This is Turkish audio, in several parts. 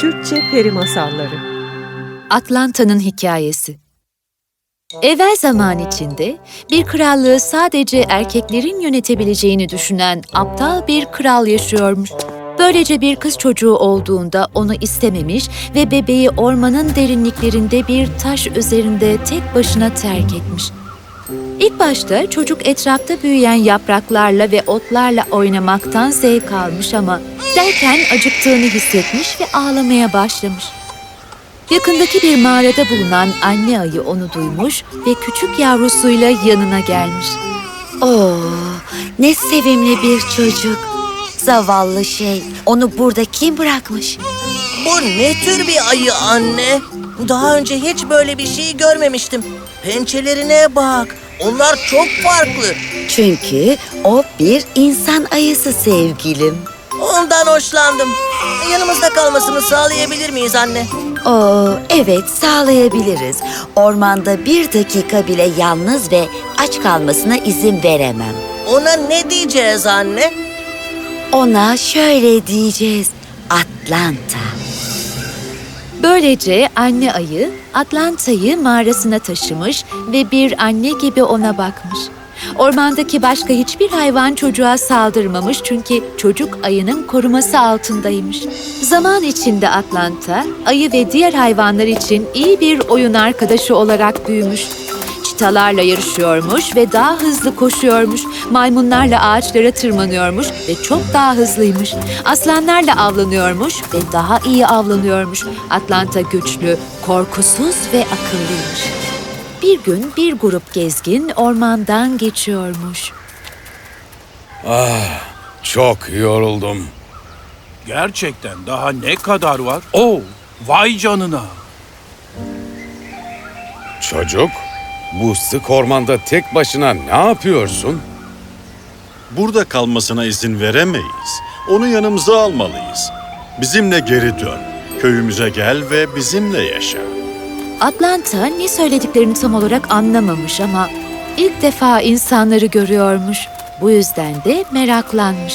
Türkçe Peri Masalları Atlanta'nın hikayesi. Evvel zaman içinde bir krallığı sadece erkeklerin yönetebileceğini düşünen aptal bir kral yaşıyormuş. Böylece bir kız çocuğu olduğunda onu istememiş ve bebeği ormanın derinliklerinde bir taş üzerinde tek başına terk etmiş. İlk başta çocuk etrafta büyüyen yapraklarla ve otlarla oynamaktan zevk almış ama derken acıktığını hissetmiş ve ağlamaya başlamış. Yakındaki bir mağarada bulunan anne ayı onu duymuş ve küçük yavrusuyla yanına gelmiş. Oo, ne sevimli bir çocuk. Zavallı şey. Onu burada kim bırakmış? Bu ne tür bir ayı anne? Daha önce hiç böyle bir şey görmemiştim. Pençelerine bak. Onlar çok farklı. Çünkü o bir insan ayısı sevgilim. Ondan hoşlandım. Yanımızda kalmasını sağlayabilir miyiz anne? Oo, evet sağlayabiliriz. Ormanda bir dakika bile yalnız ve aç kalmasına izin veremem. Ona ne diyeceğiz anne? Ona şöyle diyeceğiz. Atlanta. Böylece anne ayı Atlanta'yı mağarasına taşımış ve bir anne gibi ona bakmış. Ormandaki başka hiçbir hayvan çocuğa saldırmamış çünkü çocuk ayının koruması altındaymış. Zaman içinde Atlanta, ayı ve diğer hayvanlar için iyi bir oyun arkadaşı olarak büyümüş. Çitalarla yarışıyormuş ve daha hızlı koşuyormuş. Maymunlarla ağaçlara tırmanıyormuş ve çok daha hızlıymış. Aslanlarla avlanıyormuş ve daha iyi avlanıyormuş. Atlanta güçlü, korkusuz ve akıllıymış. Bir gün bir grup gezgin ormandan geçiyormuş. Çok yoruldum. Gerçekten daha ne kadar var? Oo, vay canına. Çocuk, bu sık ormanda tek başına ne yapıyorsun? Burada kalmasına izin veremeyiz. Onu yanımıza almalıyız. Bizimle geri dön. Köyümüze gel ve bizimle yaşa. Atlanta ne söylediklerini tam olarak anlamamış ama ilk defa insanları görüyormuş. Bu yüzden de meraklanmış.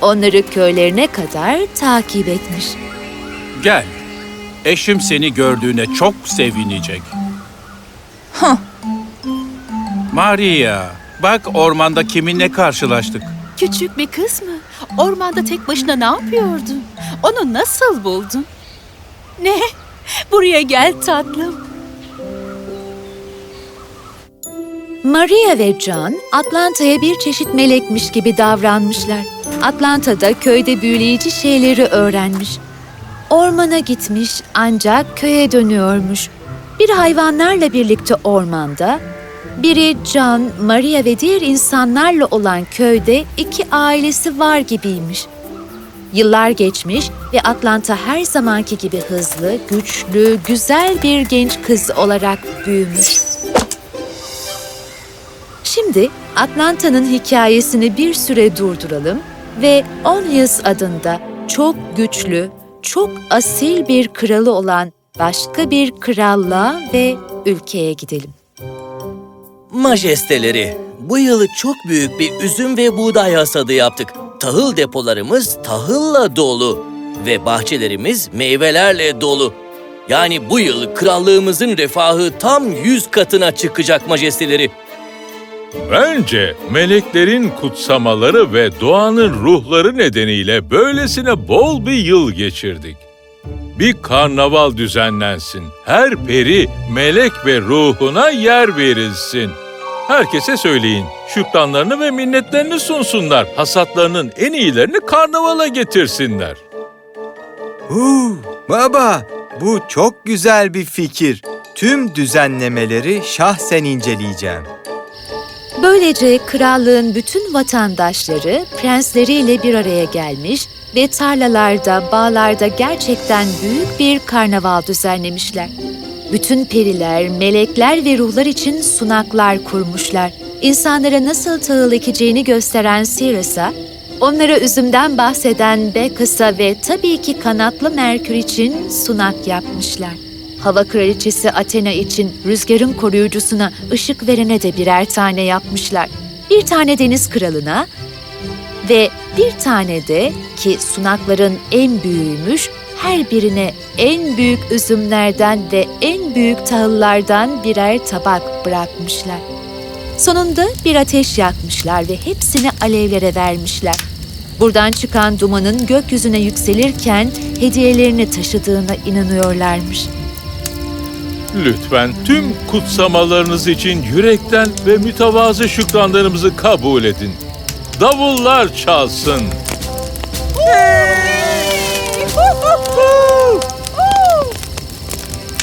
Onları köylerine kadar takip etmiş. Gel. Eşim seni gördüğüne çok sevinecek. Maria, bak ormanda kiminle karşılaştık. Küçük bir kız mı? Ormanda tek başına ne yapıyordun? Onu nasıl buldun? Ne? Buraya gel tatlım. Maria ve John Atlanta'ya bir çeşit melekmiş gibi davranmışlar. Atlanta da köyde büyüleyici şeyleri öğrenmiş. Ormana gitmiş ancak köye dönüyormuş. Bir hayvanlarla birlikte ormanda, biri John, Maria ve diğer insanlarla olan köyde iki ailesi var gibiymiş. Yıllar geçmiş ve Atlanta her zamanki gibi hızlı, güçlü, güzel bir genç kız olarak büyümüş. Şimdi Atlanta'nın hikayesini bir süre durduralım ve Onyas adında çok güçlü, çok asil bir kralı olan başka bir krallığa ve ülkeye gidelim. Majesteleri, bu yıl çok büyük bir üzüm ve buğday hasadı yaptık. Tahıl depolarımız tahılla dolu ve bahçelerimiz meyvelerle dolu. Yani bu yıl krallığımızın refahı tam yüz katına çıkacak majesteleri. Bence meleklerin kutsamaları ve doğanın ruhları nedeniyle böylesine bol bir yıl geçirdik. Bir karnaval düzenlensin. Her peri, melek ve ruhuna yer verilsin. Herkese söyleyin, şükranlarını ve minnetlerini sunsunlar. Hasatlarının en iyilerini karnavala getirsinler. Huu, baba, bu çok güzel bir fikir. Tüm düzenlemeleri şahsen inceleyeceğim. Böylece krallığın bütün vatandaşları prensleriyle bir araya gelmiş ve tarlalarda, bağlarda gerçekten büyük bir karnaval düzenlemişler. Bütün periler, melekler ve ruhlar için sunaklar kurmuşlar. İnsanlara nasıl tahıl ekeceğini gösteren Siras'a, onlara üzümden bahseden Bacchus'a ve tabii ki kanatlı Merkür için sunak yapmışlar. Hava kraliçesi Athena için rüzgarın koruyucusuna ışık verene de birer tane yapmışlar. Bir tane deniz kralına, Ve bir tane de ki sunakların en büyüğüymüş, her birine en büyük üzümlerden ve en büyük tahıllardan birer tabak bırakmışlar. Sonunda bir ateş yakmışlar ve hepsini alevlere vermişler. Buradan çıkan dumanın gökyüzüne yükselirken hediyelerini taşıdığına inanıyorlarmış. Lütfen tüm kutsamalarınız için yürekten ve mütevazı şükranlarımızı kabul edin. Davullar çalsın.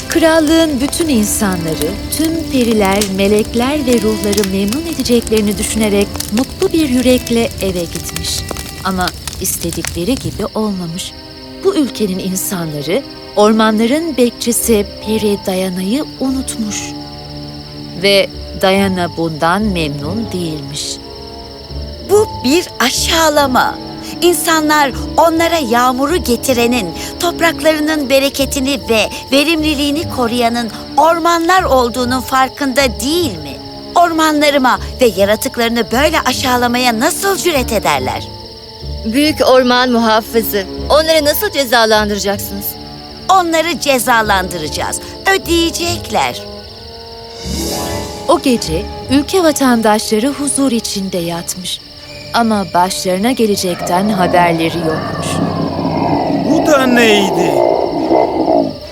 Krallığın bütün insanları, tüm periler, melekler ve ruhları memnun edeceklerini düşünerek mutlu bir yürekle eve gitmiş. Ama istedikleri gibi olmamış. Bu ülkenin insanları ormanların bekçisi Peri Dayana'yı unutmuş. Ve Dayana bundan memnun değilmiş. Bu bir aşağılama. İnsanlar onlara yağmuru getirenin, topraklarının bereketini ve verimliliğini koruyanın ormanlar olduğunun farkında değil mi? Ormanlarıma ve yaratıklarını böyle aşağılamaya nasıl cüret ederler? Büyük orman muhafızı. Onları nasıl cezalandıracaksınız? Onları cezalandıracağız. Ödeyecekler. O gece ülke vatandaşları huzur içinde yatmış. Ama başlarına gelecekten haberleri yokmuş. Bu da neydi?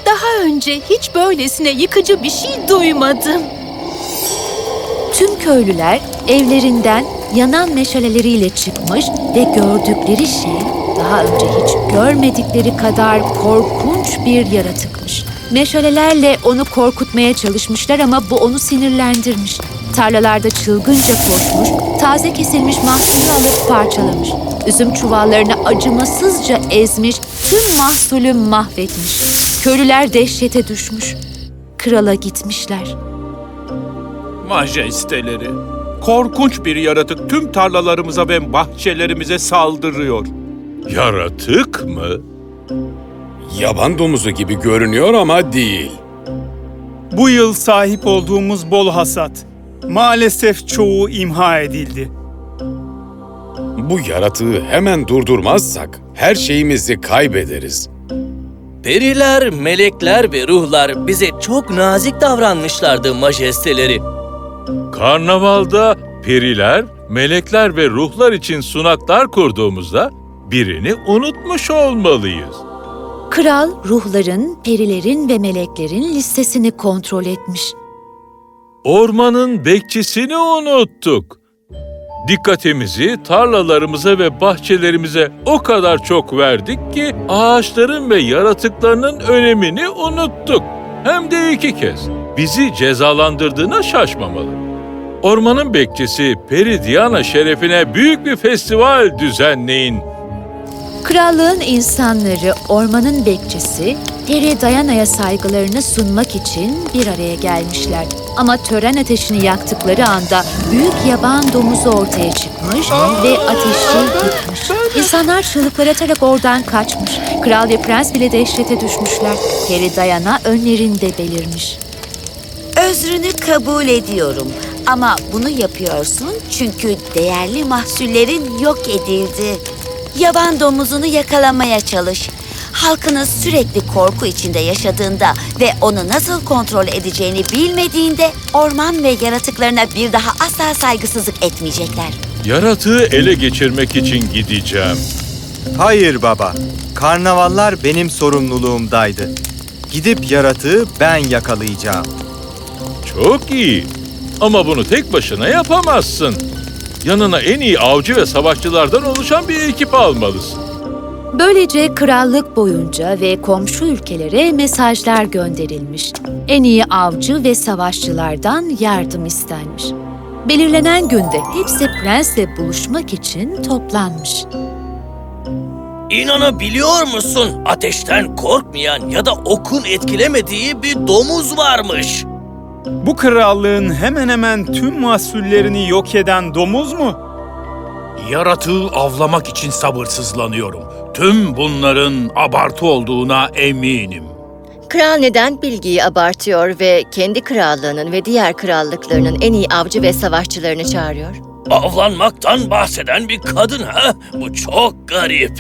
Daha önce hiç böylesine yıkıcı bir şey duymadım. Tüm köylüler evlerinden yanan meşaleleriyle çıkmış ve gördükleri şey daha önce hiç görmedikleri kadar korkunç bir yaratıkmış. Meşalelerle onu korkutmaya çalışmışlar ama bu onu sinirlendirmiş. Tarlalarda çılgınca koşmuş, taze kesilmiş mahsulü alıp parçalamış. Üzüm çuvallarını acımasızca ezmiş, tüm mahsulü mahvetmiş. Köylüler dehşete düşmüş. Krala gitmişler. Majesteleri. Korkunç bir yaratık tüm tarlalarımıza ve bahçelerimize saldırıyor. Yaratık mı? Yaban domuzu gibi görünüyor ama değil. Bu yıl sahip olduğumuz bol hasat. Maalesef çoğu imha edildi. Bu yaratığı hemen durdurmazsak her şeyimizi kaybederiz. Periler, melekler ve ruhlar bize çok nazik davranmışlardı majesteleri. Karnavalda periler, melekler ve ruhlar için sunaklar kurduğumuzda birini unutmuş olmalıyız. Kral ruhların, perilerin ve meleklerin listesini kontrol etmiş. Ormanın bekçisini unuttuk. Dikkatimizi tarlalarımıza ve bahçelerimize o kadar çok verdik ki ağaçların ve yaratıklarının önemini unuttuk. Hem de iki kez. Bizi cezalandırdığına şaşmamalı. Ormanın bekçisi Peri Diana şerefine büyük bir festival düzenleyin. Krallığın insanları ormanın bekçisi Peri Dayana'ya saygılarını sunmak için bir araya gelmişler. Ama tören ateşini yaktıkları anda büyük yaban domuzu ortaya çıkmış ve ateşi yıkmış. İnsanlar çığlıklar atarak oradan kaçmış. Kral ve prens bile dehşete düşmüşler. Peri Dayana önlerinde belirmiş. Özrünü kabul ediyorum. Ama bunu yapıyorsun çünkü değerli mahsullerin yok edildi. Yaban domuzunu yakalamaya çalış. Halkınız sürekli korku içinde yaşadığında ve onu nasıl kontrol edeceğini bilmediğinde orman ve yaratıklarına bir daha asla saygısızlık etmeyecekler. Yaratığı ele geçirmek için gideceğim. Hayır baba. Karnavallar benim sorumluluğumdaydı. Gidip yaratığı ben yakalayacağım. Çok iyi. Ama bunu tek başına yapamazsın. Yanına en iyi avcı ve savaşçılardan oluşan bir ekip almalısın. Böylece krallık boyunca ve komşu ülkelere mesajlar gönderilmiş. En iyi avcı ve savaşçılardan yardım istenmiş. Belirlenen günde hepsi prensle buluşmak için toplanmış. İnanabiliyor musun? Ateşten korkmayan ya da okun etkilemediği bir domuz varmış. Bu krallığın hemen hemen tüm mahsullerini yok eden domuz mu? Yaratığı avlamak için sabırsızlanıyorum. Tüm bunların abartı olduğuna eminim. Kral neden bilgiyi abartıyor ve kendi krallığının ve diğer krallıklarının en iyi avcı ve savaşçılarını çağırıyor? Avlanmaktan bahseden bir kadın ha? Bu çok garip.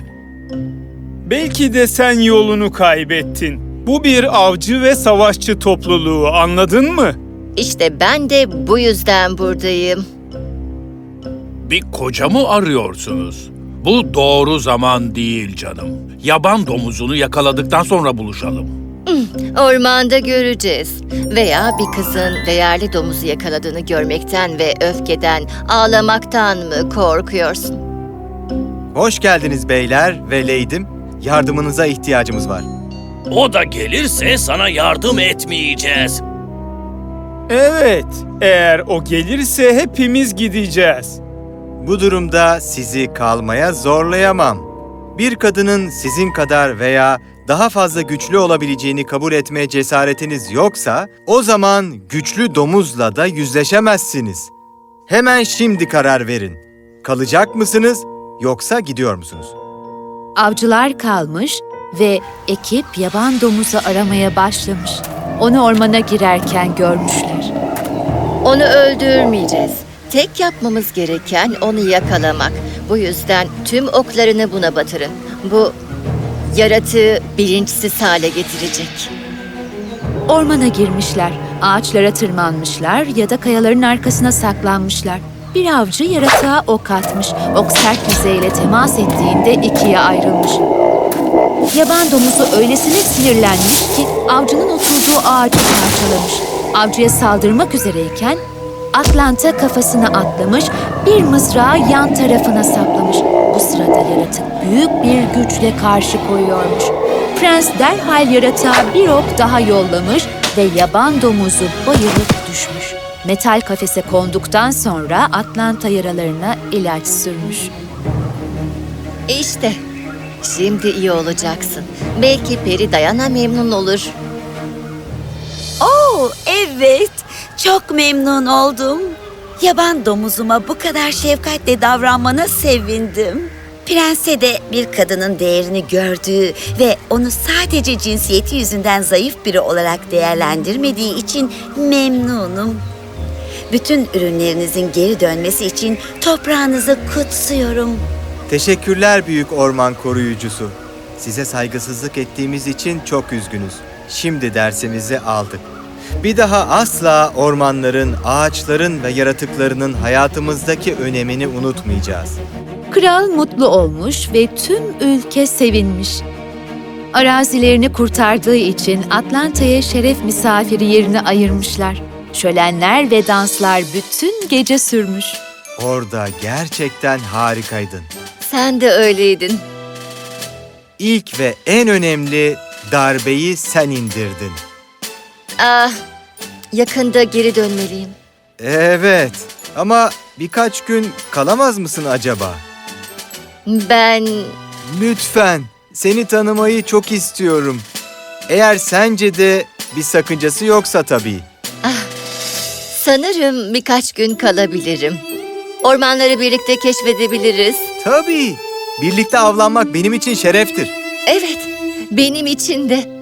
Belki de sen yolunu kaybettin. Bu bir avcı ve savaşçı topluluğu anladın mı? İşte ben de bu yüzden buradayım. Bir koca mı arıyorsunuz? Bu doğru zaman değil canım. Yaban domuzunu yakaladıktan sonra buluşalım. Ormanda göreceğiz. Veya bir kızın değerli domuzu yakaladığını görmekten ve öfkeden, ağlamaktan mı korkuyorsun? Hoş geldiniz beyler ve leydim. Yardımınıza ihtiyacımız var. O da gelirse sana yardım etmeyeceğiz. Evet, eğer o gelirse hepimiz gideceğiz. Bu durumda sizi kalmaya zorlayamam. Bir kadının sizin kadar veya daha fazla güçlü olabileceğini kabul etmeye cesaretiniz yoksa, o zaman güçlü domuzla da yüzleşemezsiniz. Hemen şimdi karar verin. Kalacak mısınız yoksa gidiyor musunuz? Avcılar kalmış ve ekip yaban domuzu aramaya başlamış. Onu ormana girerken görmüşler. Onu öldürmeyeceğiz. Tek yapmamız gereken onu yakalamak. Bu yüzden tüm oklarını buna batırın. Bu yaratığı bilinçsiz hale getirecek. Ormana girmişler, ağaçlara tırmanmışlar ya da kayaların arkasına saklanmışlar. Bir avcı yaratığa ok atmış. Ok sert yüzeyle temas ettiğinde ikiye ayrılmış. Yaban domuzu öylesine sinirlenmiş ki avcının oturduğu ağacı parçalamış. Avcıya saldırmak üzereyken Atlanta kafasına atlamış, bir mızrağı yan tarafına saplamış. Bu sırada yaratık büyük bir güçle karşı koyuyormuş. Prens derhal yaratığa bir ok daha yollamış ve yaban domuzu bayılıp düşmüş. Metal kafese konduktan sonra Atlanta yaralarına ilaç sürmüş. İşte, şimdi iyi olacaksın. Belki Peri Dayana memnun olur. Oo, evet. Çok memnun oldum. Yaban domuzuma bu kadar şefkatle davranmana sevindim. Prense de bir kadının değerini gördüğü ve onu sadece cinsiyeti yüzünden zayıf biri olarak değerlendirmediği için memnunum. Bütün ürünlerinizin geri dönmesi için toprağınızı kutsuyorum. Teşekkürler büyük orman koruyucusu. Size saygısızlık ettiğimiz için çok üzgünüz. Şimdi dersimizi aldık. Bir daha asla ormanların, ağaçların ve yaratıklarının hayatımızdaki önemini unutmayacağız. Kral mutlu olmuş ve tüm ülke sevinmiş. Arazilerini kurtardığı için Atlanta'ya şeref misafiri yerini ayırmışlar. Şölenler ve danslar bütün gece sürmüş. Orada gerçekten harikaydın. Sen de öyleydin. İlk ve en önemli darbeyi sen indirdin. Ah, yakında geri dönmeliyim. Evet ama birkaç gün kalamaz mısın acaba? Ben Lütfen seni tanımayı çok istiyorum. Eğer sence de bir sakıncası yoksa tabii. sanırım birkaç gün kalabilirim. Ormanları birlikte keşfedebiliriz. Tabii. Birlikte avlanmak benim için şereftir. Evet, benim için de.